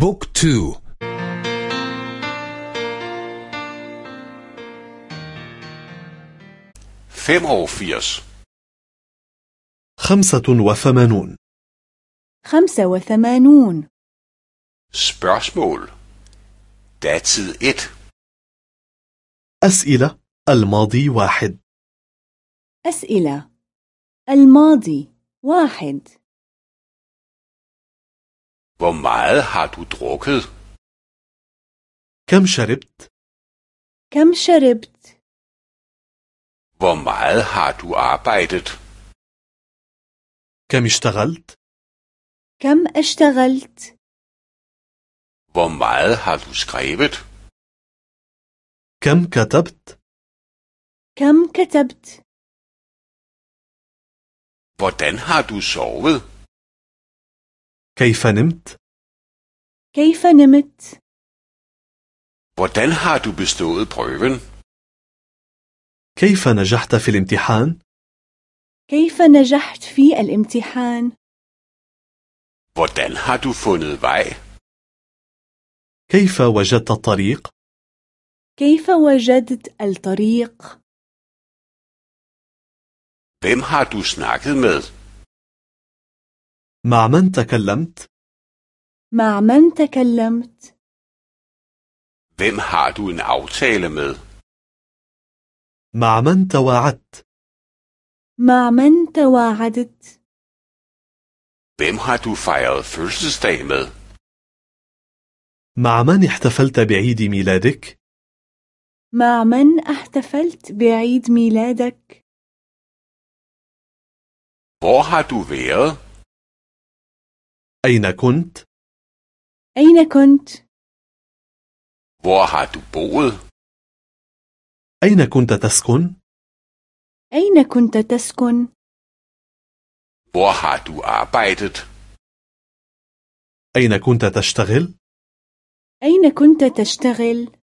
بوك تو. og firs خمسة وثمانون. خمسة وثمانون. Spørgsmål Datid 1 أسئلة. الماضي واحد. أسئلة. الماضي واحد. Hvor meget har du drukket? كم شربت؟ كم شربت Hvor meget har du arbejdet? كم اشتغلت؟ كم اشتغلت Hvor meget har du skrevet? كم كتبت؟ كم كتبت Hvordan har du sovet? كيف نمت؟ كيف نمت Hvordan har du bestået prøven? كيف نجحت في الامتحان؟ كيف نجحت في الامتحان Hvordan har du fundet vej? كيف وجدت الطريق؟ كيف وجدت الطريق Hvem har du snakket med? مع من تكلمت؟ مع من تكلمت Hvem har du en aftale med? مع من تواعدت؟ مع من تواعدت Hvem har du fejret fødselsdag med? مع من احتفلت بعيد ميلادك؟ مع من احتفلت بعيد ميلادك Hvor har du været? أين كنت؟ أين كنت؟ Hvor har du boet? أين كنت تسكن؟ أين كنت تسكن؟ Hvor har du arbejdet? أين كنت تشتغل؟ أين كنت تشتغل؟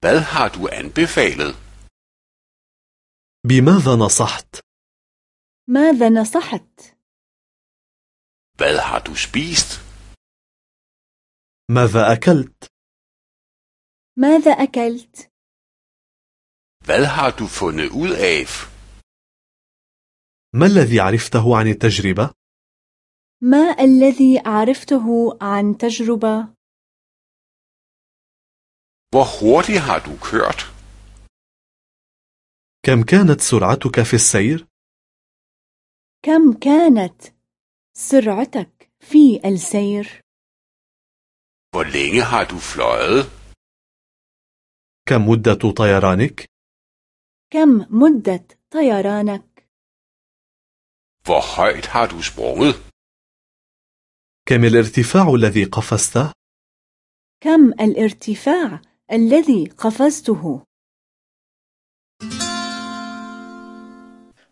Hvad har du anbefalet? بماذا نصحت؟ ماذا نصحت؟ Hvad har du spist? ماذا أكلت؟ ماذا أكلت؟ Hvad har du fundet ud af? ما الذي عرفته عن التجربة؟ ما الذي عرفته عن تجربة؟ Hvor hurtigt har du kørt? كم كانت سرعتك في السير؟ كم كانت سرعتك في السير؟ Hvor længe har du fløjet? كم مدة طيرانك؟ كم مدة طيرانك؟ Hvor højt har du sprunget? كم الارتفاع الذي قفزته؟ كم الارتفاع الذي قفزته؟